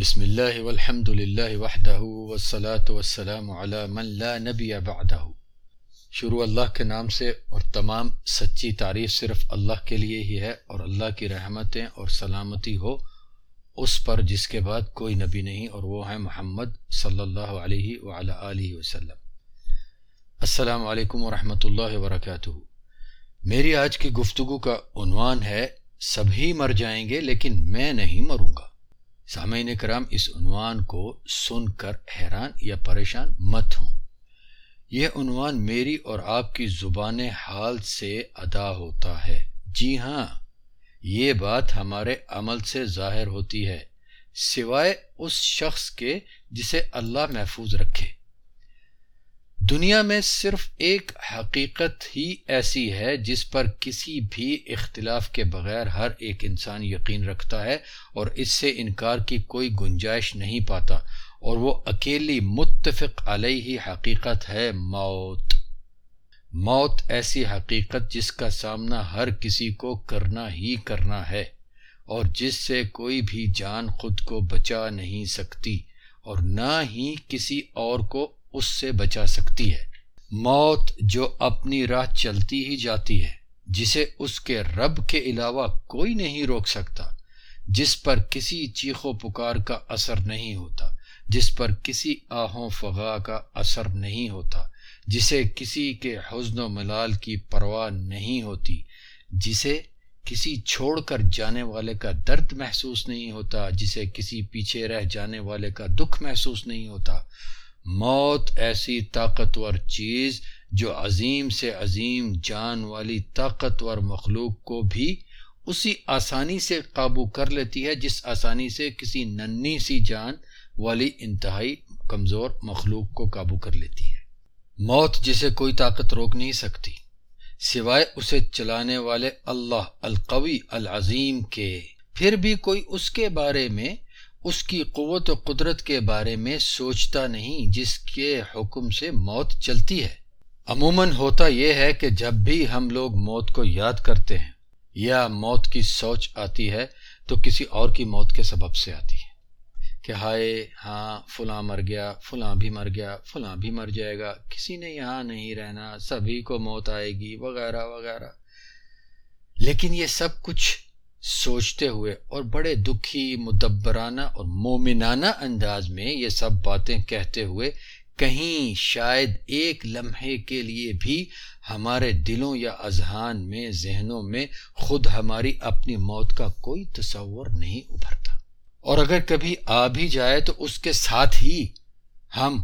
بسم اللہ والحمد للہ وحدہ والصلاة والسلام علی من لا نبی بعدہ. شروع اللہ کے نام سے اور تمام سچی تعریف صرف اللہ کے لیے ہی ہے اور اللہ کی رحمتیں اور سلامتی ہو اس پر جس کے بعد کوئی نبی نہیں اور وہ ہے محمد صلی اللہ علیہ وعلی آلہ وسلم. السلام علیکم ورحمۃ اللہ وبرکاتہ. میری آج کی گفتگو کا عنوان ہے سبھی مر جائیں گے لیکن میں نہیں مروں گا. سامعین کرام، اس عنوان کو سن کر حیران یا پریشان مت ہوں۔ یہ عنوان میری اور آپ کی زبان حال سے ادا ہوتا ہے۔ جی ہاں یہ بات ہمارے عمل سے ظاہر ہوتی ہے، سوائے اس شخص کے جسے اللہ محفوظ رکھے۔ دنیا میں صرف ایک حقیقت ہی ایسی ہے جس پر کسی بھی اختلاف کے بغیر ہر ایک انسان یقین رکھتا ہے اور اس سے انکار کی کوئی گنجائش نہیں پاتا اور وہ اکیلی متفق علیہ حقیقت ہے موت۔ موت ایسی حقیقت جس کا سامنا ہر کسی کو کرنا ہی کرنا ہے اور جس سے کوئی بھی جان خود کو بچا نہیں سکتی اور نہ ہی کسی اور کو اس سے بچا سکتی ہے۔ موت جو اپنی راہ چلتی ہی جاتی ہے، جسے اس کے رب کے علاوہ کوئی نہیں روک سکتا، جس پر کسی چیخ و پکار کا اثر نہیں ہوتا، جس پر کسی آہوں فغا کا اثر نہیں ہوتا، جسے کسی کے حزن و ملال کی پرواہ نہیں ہوتی، جسے کسی چھوڑ کر جانے والے کا درد محسوس نہیں ہوتا، جسے کسی پیچھے رہ جانے والے کا دکھ محسوس نہیں ہوتا۔ موت ایسی طاقتور چیز جو عظیم سے عظیم جان والی طاقتور مخلوق کو بھی اسی آسانی سے قابو کر لیتی ہے، جس آسانی سے کسی ننی سی جان والی انتہائی کمزور مخلوق کو قابو کر لیتی ہے۔ موت جسے کوئی طاقت روک نہیں سکتی، سوائے اسے چلانے والے اللہ القوی العظیم کے۔ پھر بھی کوئی اس کے بارے میں اس کی قوت و قدرت کے بارے میں سوچتا نہیں جس کے حکم سے موت چلتی ہے۔ عموماً ہوتا یہ ہے کہ جب بھی ہم لوگ موت کو یاد کرتے ہیں یا موت کی سوچ آتی ہے تو کسی اور کی موت کے سبب سے آتی ہے کہ ہائے ہاں فلاں مر گیا، فلاں بھی مر گیا، فلاں بھی مر جائے گا، کسی نے یہاں نہیں رہنا، سبھی کو موت آئے گی، وغیرہ وغیرہ۔ لیکن یہ سب کچھ سوچتے ہوئے اور بڑے دکھی، مدبرانہ اور مومنانہ انداز میں یہ سب باتیں کہتے ہوئے کہیں شاید ایک لمحے کے لیے بھی ہمارے دلوں یا اذہان میں، ذہنوں میں خود ہماری اپنی موت کا کوئی تصور نہیں ابھرتا۔ اور اگر کبھی آ بھی جائے تو اس کے ساتھ ہی ہم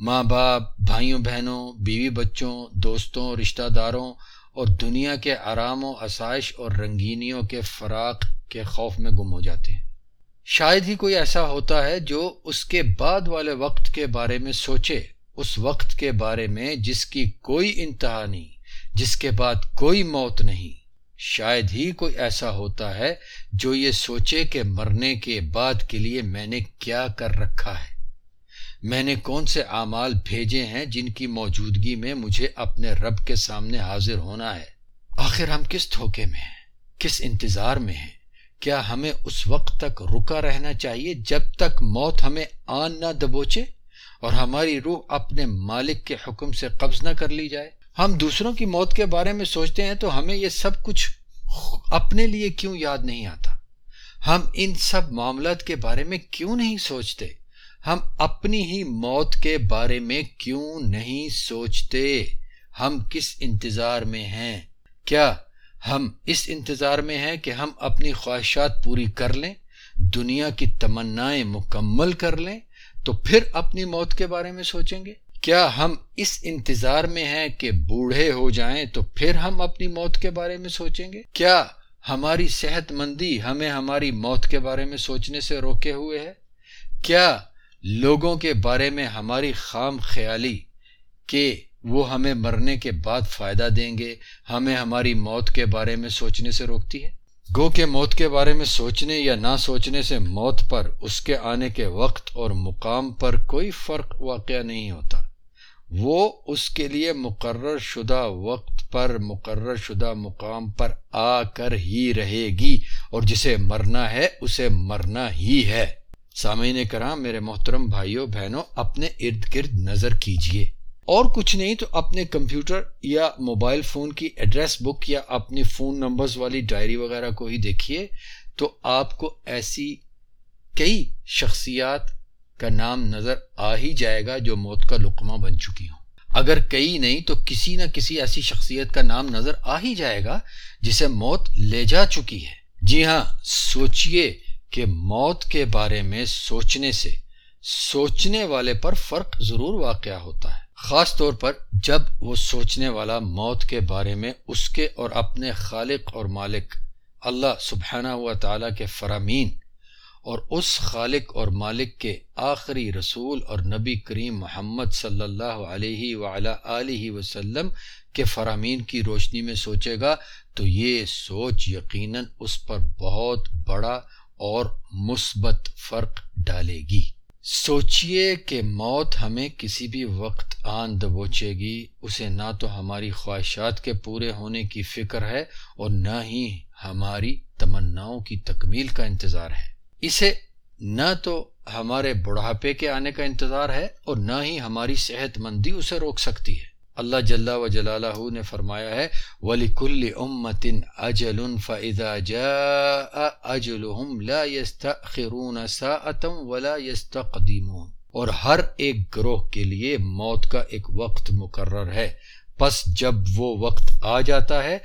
ماں باپ، بھائیوں بہنوں، بیوی بچوں، دوستوں، رشتہ داروں اور دنیا کے آرام و آسائش اور رنگینیوں کے فراق کے خوف میں گم ہو جاتے ہیں۔ شاید ہی کوئی ایسا ہوتا ہے جو اس کے بعد والے وقت کے بارے میں سوچے، اس وقت کے بارے میں جس کی کوئی انتہا نہیں، جس کے بعد کوئی موت نہیں۔ شاید ہی کوئی ایسا ہوتا ہے جو یہ سوچے کہ مرنے کے بعد کے لیے میں نے کیا کر رکھا ہے۔ میں نے کون سے اعمال بھیجے ہیں جن کی موجودگی میں مجھے اپنے رب کے سامنے حاضر ہونا ہے؟ آخر ہم کس دھوکے میں ہیں؟ کس انتظار میں ہیں؟ کیا ہمیں اس وقت تک رکا رہنا چاہیے جب تک موت ہمیں آن نہ دبوچے اور ہماری روح اپنے مالک کے حکم سے قبض نہ کر لی جائے؟ ہم دوسروں کی موت کے بارے میں سوچتے ہیں تو ہمیں یہ سب کچھ اپنے لیے کیوں یاد نہیں آتا؟ ہم ان سب معاملات کے بارے میں کیوں نہیں سوچتے؟ ہم اپنی ہی موت کے بارے میں کیوں نہیں سوچتے؟ ہم کس انتظار میں ہیں؟ کیا ہم اس انتظار میں ہیں کہ ہم اپنی خواہشات پوری کر لیں، دنیا کی تمنائیں مکمل کر لیں، تو پھر اپنی موت کے بارے میں سوچیں گے؟ کیا ہم اس انتظار میں ہیں کہ بوڑھے ہو جائیں تو پھر ہم اپنی موت کے بارے میں سوچیں گے؟ کیا ہماری صحت مندی ہمیں ہماری موت کے بارے میں سوچنے سے روکے ہوئے ہے؟ کیا لوگوں کے بارے میں ہماری خام خیالی کہ وہ ہمیں مرنے کے بعد فائدہ دیں گے، ہمیں ہماری موت کے بارے میں سوچنے سے روکتی ہے؟ گو کے موت کے بارے میں سوچنے یا نہ سوچنے سے موت پر، اس کے آنے کے وقت اور مقام پر کوئی فرق واقع نہیں ہوتا۔ وہ اس کے لیے مقرر شدہ وقت پر، مقرر شدہ مقام پر آ کر ہی رہے گی اور جسے مرنا ہے، اسے مرنا ہی ہے۔ سامعین کرام، میرے محترم بھائیوں بہنوں اپنے ارد گرد نظر کیجیے۔ اور کچھ نہیں تو اپنے کمپیوٹر یا موبائل فون کی ایڈریس بک یا اپنی فون نمبرز والی ڈائری وغیرہ کو ہی دیکھیے، تو آپ کو ایسی کئی شخصیات کا نام نظر آ ہی جائے گا جو موت کا لقمہ بن چکی ہوں۔ اگر کئی نہیں تو کسی نہ کسی ایسی شخصیت کا نام نظر آ ہی جائے گا جسے موت لے جا چکی ہے۔ جی ہاں سوچئے کہ موت کے بارے میں سوچنے سے، سوچنے والے پر فرق ضرور واقع ہوتا ہے۔ خاص طور پر جب وہ سوچنے والا موت کے بارے میں اس کے اور اپنے خالق اور مالک اللہ سبحانہ ہوا تعالیٰ کے فرامین اور اس خالق اور مالک کے آخری رسول اور نبی کریم محمد صلی اللہ علیہ وعلی وسلم کے فرامین کی روشنی میں سوچے گا تو یہ سوچ یقیناً اس پر بہت بڑا اور مثبت فرق ڈالے گی۔ سوچئے کہ موت ہمیں کسی بھی وقت آن دبوچے گی، اسے نہ تو ہماری خواہشات کے پورے ہونے کی فکر ہے اور نہ ہی ہماری تمناؤں کی تکمیل کا انتظار ہے۔ اسے نہ تو ہمارے بڑھاپے کے آنے کا انتظار ہے اور نہ ہی ہماری صحت مندی اسے روک سکتی ہے۔ اللہ جل و جلالہ نے فرمایا ہے، وَلِكُلِّ أُمَّةٍ أَجَلٌ فَإِذَا جَاءَ أَجْلُهُمْ لَا يَسْتَأْخِرُونَ سَاعَةً وَلَا يَسْتَقْدِمُونَ۔ اور ہر ایک گروہ کے لیے موت کا ایک وقت مقرر ہے۔ پس جب وہ وقت آ جاتا ہے،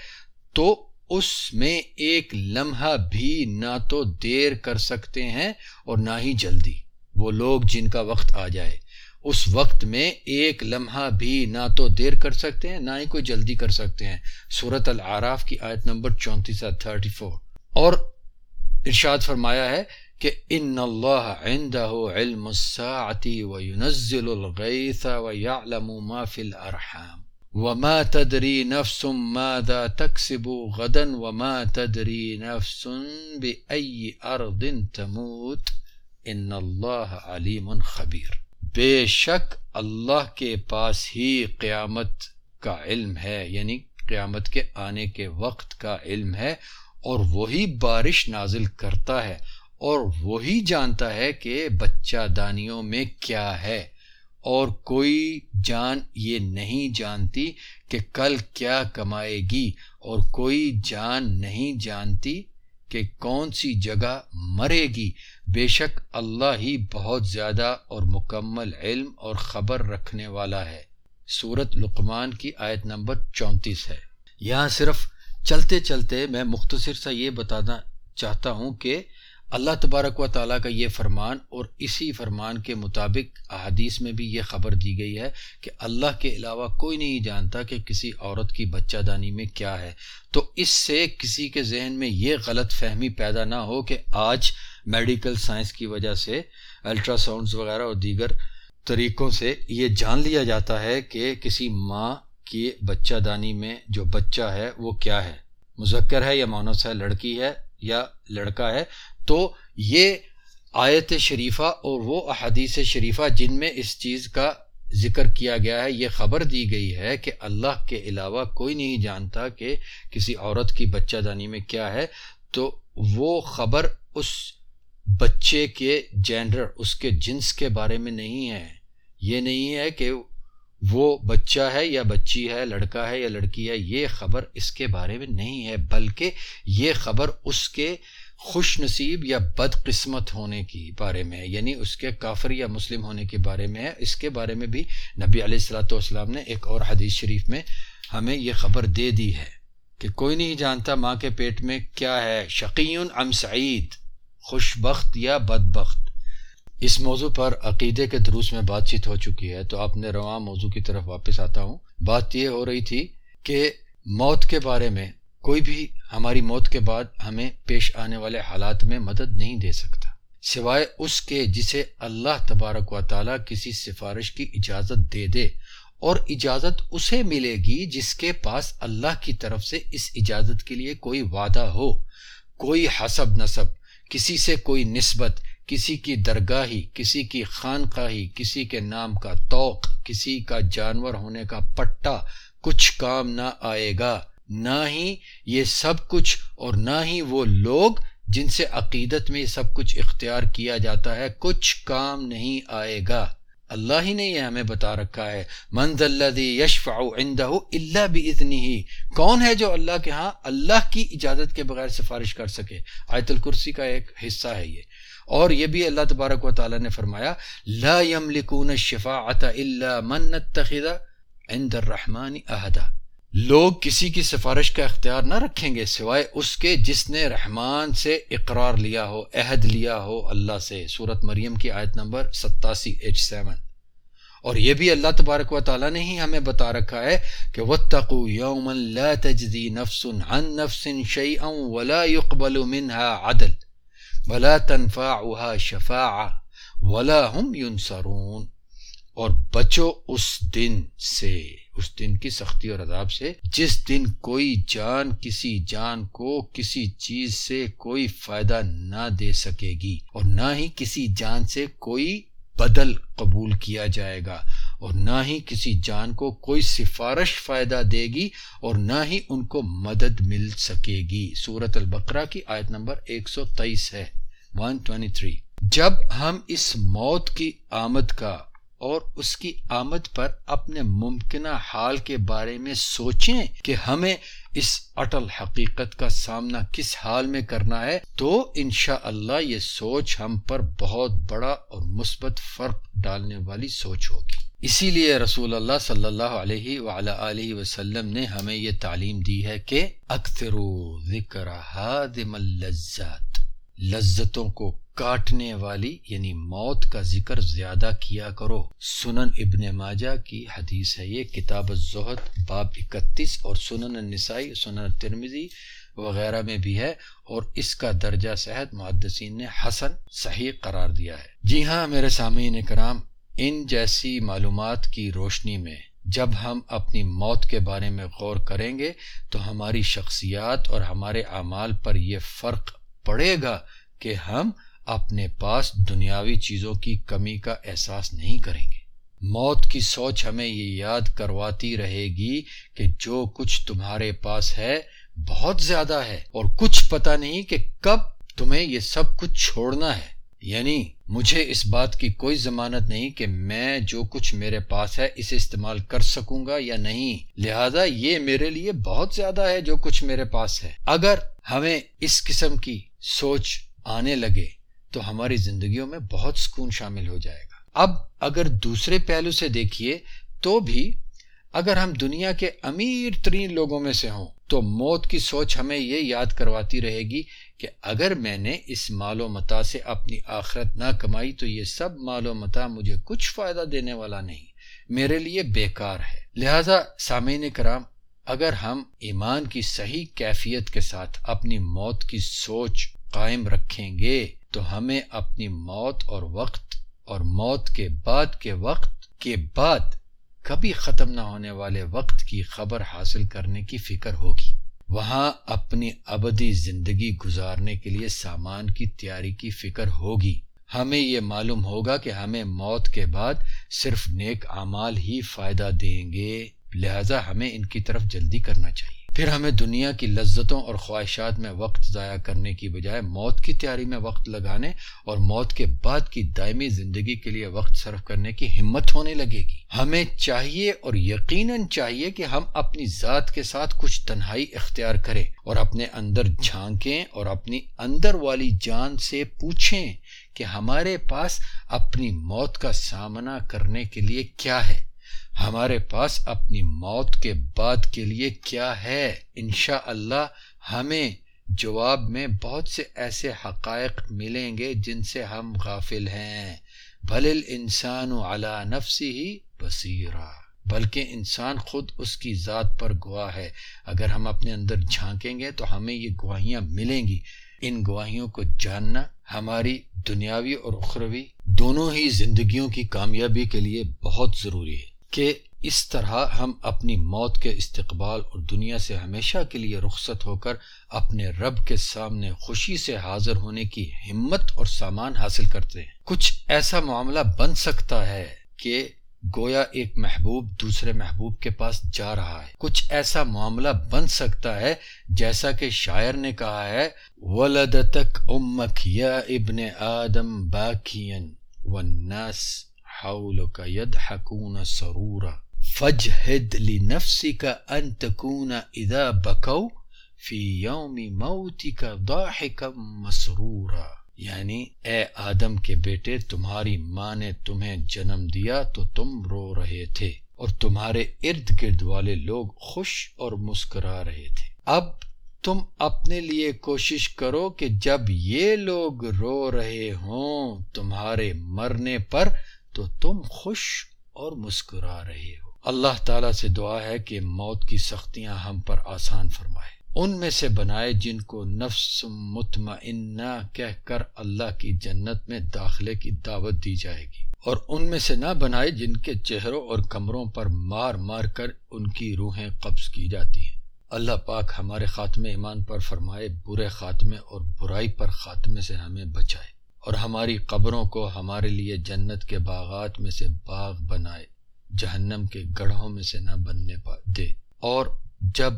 تو اس میں ایک لمحہ بھی نہ تو دیر کر سکتے ہیں اور نہ ہی جلدی۔ وہ لوگ جن کا وقت آ جائے۔ اس وقت میں ایک لمحہ بھی نہ تو دیر کر سکتے ہیں، نہ ہی کوئی جلدی کر سکتے ہیں۔ صورت العراف کی آیت نمبر چونتیس تھرٹی فور۔ اور ارشاد فرمایا ہے کہ ان اللہ عنده علم الساعة وينزل الغيث ويعلم ما في الارحام۔ وما تدری نفس ماذا تکسب غدا وما تدری نفس بأي ارض تموت۔ ان اللہ علیم خبیر۔ بے شک اللہ کے پاس ہی قیامت کا علم ہے یعنی قیامت کے آنے کے وقت کا علم ہے، اور وہی بارش نازل کرتا ہے، اور وہی جانتا ہے کہ بچہ دانیوں میں کیا ہے۔ اور کوئی جان یہ نہیں جانتی کہ کل کیا کمائے گی، اور کوئی جان نہیں جانتی کہ کون سی جگہ مرے گی؟ بے شک اللہ ہی بہت زیادہ اور مکمل علم اور خبر رکھنے والا ہے۔ سورت لقمان کی آیت نمبر چونتیس ہے۔ یہاں صرف چلتے چلتے میں مختصر سا یہ بتانا چاہتا ہوں کہ اللہ تبارک و تعالیٰ کا یہ فرمان اور اسی فرمان کے مطابق احادیث میں بھی یہ خبر دی گئی ہے کہ اللہ کے علاوہ کوئی نہیں جانتا کہ کسی عورت کی بچہ دانی میں کیا ہے۔ تو اس سے کسی کے ذہن میں یہ غلط فہمی پیدا نہ ہو کہ آج میڈیکل سائنس کی وجہ سے الٹرا ساؤنڈز وغیرہ اور دیگر طریقوں سے یہ جان لیا جاتا ہے کہ کسی ماں کی بچہ دانی میں جو بچہ ہے وہ کیا ہے۔ مذکر ہے یا مونس ہے، لڑکی ہے یا لڑکا ہے تو یہ آیت شریفہ اور وہ احادیث شریفہ جن میں اس چیز کا ذکر کیا گیا ہے، یہ خبر دی گئی ہے کہ اللہ کے علاوہ کوئی نہیں جانتا کہ کسی عورت کی بچہ دانی میں کیا ہے۔ تو وہ خبر اس بچے کے جینڈر اس کے جنس کے بارے میں نہیں ہے۔ یہ نہیں ہے کہ وہ بچہ ہے یا بچی ہے، لڑکا ہے یا لڑکی ہے، یہ خبر اس کے بارے میں نہیں ہے، بلکہ یہ خبر اس کے خوش نصیب یا بد قسمت ہونے کی بارے میں یعنی اس کے کافر یا مسلم ہونے کے بارے میں ہے اس کے بارے میں بھی نبی علیہ السلاۃ والسلام نے ایک اور حدیث شریف میں ہمیں یہ خبر دے دی ہے کہ کوئی نہیں جانتا ماں کے پیٹ میں کیا ہے، شقیون ام سعید خوش بخت یا بد بخت اس موضوع پر عقیدے کے دروس میں بات چیت ہو چکی ہے، تو آپ نے رواں موضوع کی طرف واپس آتا ہوں۔ بات یہ ہو رہی تھی کہ موت کے بارے میں کوئی بھی ہماری موت کے بعد ہمیں پیش آنے والے حالات میں مدد نہیں دے سکتا۔ سوائے اس کے جسے اللہ تبارک و تعالی کسی سفارش کی اجازت دے دے، اور اجازت اسے ملے گی جس کے پاس اللہ کی طرف سے اس اجازت کے لیے کوئی وعدہ ہو۔ کوئی حسب نصب، کسی سے کوئی نسبت، کسی کی درگاہی، کسی کی خانقاہی، کسی کے نام کا توق، کسی کا جانور ہونے کا پٹا، کچھ کام نہ آئے گا۔ نہ ہی یہ سب کچھ اور نہ ہی وہ لوگ جن سے عقیدت میں سب کچھ اختیار کیا جاتا ہے، کچھ کام نہیں آئے گا۔ اللہ ہی نے یہ ہمیں بتا رکھا ہے۔ منز اللہ یشفع اللہ بھی اتنی ہی کون ہے جو اللہ کے ہاں اللہ کی اجازت کے بغیر سفارش کر سکے؟ آیت الکرسی کا ایک حصہ ہے یہ۔ اور یہ بھی اللہ تبارک و تعالی نے فرمایا، لا يملكون الشفاعت الا من اتخذ عند الرحمن احدا۔ لوگ کسی کی سفارش کا اختیار نہ رکھیں گے سوائے اس کے جس نے رحمان سے اقرار لیا ہو، عہد لیا ہو، اللہ سے۔ سورت مریم کی آیت نمبر ستاسی ایچ سیون۔ اور یہ بھی اللہ تبارک و تعالیٰ نے ہی ہمیں بتا رکھا ہے کہ وَاتَّقُوا يَوْمًا لَا تَجْدِي نَفْسٌ عَن نَفْسٍ شَيْئًا وَلَا يُقْبَلُ مِنْهَا عَدْلٍ وَلَا تَنْفَعُهَا شَفَاعَ وَلَا هُمْ يُنصَرُونَ۔ اور بچو اس دن سے۔ اس دن کی سختی اور عذاب سے۔ جس دن کوئی جان کسی جان کو کسی چیز سے کوئی فائدہ نہ دے سکے گی اور نہ ہی کسی جان سے کوئی بدل قبول کیا جائے گا اور نہ ہی کسی جان کو کوئی سفارش فائدہ دے گی اور نہ ہی ان کو مدد مل سکے گی۔ سورت البقرہ کی آیت نمبر 123 ہے۔ 123 جب ہم اس موت کی آمد کا اور اس کی آمد پر اپنے ممکنہ حال کے بارے میں سوچیں کہ ہمیں اس اٹل حقیقت کا سامنا کس حال میں کرنا ہے، تو انشاءاللہ اللہ یہ سوچ ہم پر بہت بڑا اور مثبت فرق ڈالنے والی سوچ ہوگی۔ اسی لیے رسول اللہ صلی اللہ علیہ وآلہ وسلم نے ہمیں یہ تعلیم دی ہے کہ اکثر ذکر حادم اللذات، لذتوں کو کاٹنے والی یعنی موت کا ذکر زیادہ کیا کرو۔ سنن ابن ماجہ کی حدیث ہے یہ، کتاب الزہد، باب اکتیس اور سنن النسائی، سنن ترمزی وغیرہ میں بھی ہے اور اس کا درجہ صحت محدثین نے حسن صحیح قرار دیا ہے۔ جی ہاں میرے سامعین کرام ان جیسی معلومات کی روشنی میں جب ہم اپنی موت کے بارے میں غور کریں گے تو ہماری شخصیات اور ہمارے اعمال پر یہ فرق پڑے گا کہ ہم اپنے پاس دنیاوی چیزوں کی کمی کا احساس نہیں کریں گے۔ موت کی سوچ ہمیں یہ یاد کرواتی رہے گی کہ جو کچھ تمہارے پاس ہے، بہت زیادہ ہے۔ اور کچھ پتا نہیں کہ کب تمہیں یہ سب کچھ چھوڑنا ہے۔ یعنی مجھے اس بات کی کوئی ضمانت نہیں کہ میں جو کچھ میرے پاس ہے، اسے استعمال کر سکوں گا یا نہیں۔ لہذا، یہ میرے لیے بہت زیادہ ہے جو کچھ میرے پاس ہے۔ اگر ہمیں اس قسم کی سوچ آنے لگے تو ہماری زندگیوں میں بہت سکون شامل ہو جائے گا۔ اب اگر دوسرے پہلو سے دیکھیے تو بھی اگر ہم دنیا کے امیر ترین لوگوں میں سے ہوں تو موت کی سوچ ہمیں یہ یاد کرواتی رہے گی کہ اگر میں نے اس مال و متا سے اپنی آخرت نہ کمائی تو یہ سب مال و متا مجھے کچھ فائدہ دینے والا نہیں، میرے لیے بیکار ہے۔ لہذا سامعین کرام، اگر ہم ایمان کی صحیح کیفیت کے ساتھ اپنی موت کی سوچ قائم رکھیں گے تو ہمیں اپنی موت اور وقت اور موت کے بعد کے وقت کے بعد کبھی ختم نہ ہونے والے وقت کی خبر حاصل کرنے کی فکر ہوگی۔ وہاں اپنی ابدی زندگی گزارنے کے لیے سامان کی تیاری کی فکر ہوگی۔ ہمیں یہ معلوم ہوگا کہ ہمیں موت کے بعد صرف نیک اعمال ہی فائدہ دیں گے، لہذا ہمیں ان کی طرف جلدی کرنا چاہیے۔ پھر ہمیں دنیا کی لذتوں اور خواہشات میں وقت ضائع کرنے کی بجائے موت کی تیاری میں وقت لگانے اور موت کے بعد کی دائمی زندگی کے لیے وقت صرف کرنے کی ہمت ہونے لگے گی۔ ہمیں چاہیے اور یقیناً چاہیے کہ ہم اپنی ذات کے ساتھ کچھ تنہائی اختیار کریں اور اپنے اندر جھانکیں اور اپنی اندر والی جان سے پوچھیں کہ ہمارے پاس اپنی موت کا سامنا کرنے کے لیے کیا ہے۔ ہمارے پاس اپنی موت کے بعد کے لیے کیا ہے؟ انشاء اللہ ہمیں جواب میں بہت سے ایسے حقائق ملیں گے جن سے ہم غافل ہیں۔ بھل انسان اعلی نفسی ہی بصیرہ۔ بلکہ انسان خود اس کی ذات پر گواہ ہے۔ اگر ہم اپنے اندر جھانکیں گے تو ہمیں یہ گواہیاں ملیں گی۔ ان گواہیوں کو جاننا ہماری دنیاوی اور اخروی دونوں ہی زندگیوں کی کامیابی کے لیے بہت ضروری ہے۔ کہ اس طرح ہم اپنی موت کے استقبال اور دنیا سے ہمیشہ کے لیے رخصت ہو کر اپنے رب کے سامنے خوشی سے حاضر ہونے کی ہمت اور سامان حاصل کرتے ہیں۔ کچھ ایسا معاملہ بن سکتا ہے کہ گویا ایک محبوب دوسرے محبوب کے پاس جا رہا ہے۔ کچھ ایسا معاملہ بن سکتا ہے جیسا کہ شاعر نے کہا ہے، ولدتک امک یا ابن آدم باکین والناس حولک یدحکون سرورا. فجہد لنفسک ان تکون اذا بکو فی یوم موتک ضاحکا مسرورا. یعنی اے آدم کے بیٹے، تمہاری ماں نے تمہیں جنم دیا تو تم رو رہے تھے اور تمہارے ارد گرد والے لوگ خوش اور مسکرا رہے تھے۔ اب تم اپنے لیے کوشش کرو کہ جب یہ لوگ رو رہے ہوں، تمہارے مرنے پر تو تم خوش اور مسکرا رہے ہو۔ اللہ تعالیٰ سے دعا ہے کہ موت کی سختیاں ہم پر آسان فرمائے۔ ان میں سے بنائے جن کو نفس مطمئنہ کہہ کر اللہ کی جنت میں داخلے کی دعوت دی جائے گی۔ اور ان میں سے نہ بنائے جن کے چہروں اور کمروں پر مار مار کر ان کی روحیں قبض کی جاتی ہیں۔ اللہ پاک ہمارے خاتمے ایمان پر فرمائے، برے خاتمے اور برائی پر خاتمے سے ہمیں بچائے۔ اور ہماری قبروں کو ہمارے لیے جنت کے باغات میں سے باغ بنائے، جہنم کے گڑھوں میں سے نہ بننے پا، دے۔ اور جب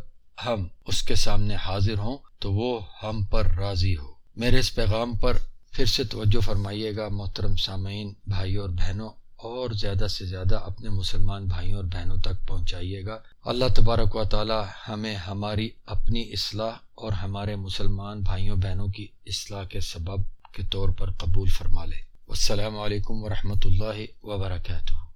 ہم اس کے سامنے حاضر ہوں تو وہ ہم پر راضی ہو۔ میرے اس پیغام پر پھر سے توجہ فرمائیے گا، محترم سامعین بھائیوں اور بہنوں، اور زیادہ سے زیادہ اپنے مسلمان بھائیوں اور بہنوں تک پہنچائیے گا۔ اللہ تبارک و تعالی ہمیں ہماری اپنی اصلاح اور ہمارے مسلمان بھائیوں، بہنوں کی اصلاح کے سبب کے طور پر قبول فرما لے۔ السلام علیکم ورحمۃ اللہ وبرکاتہ۔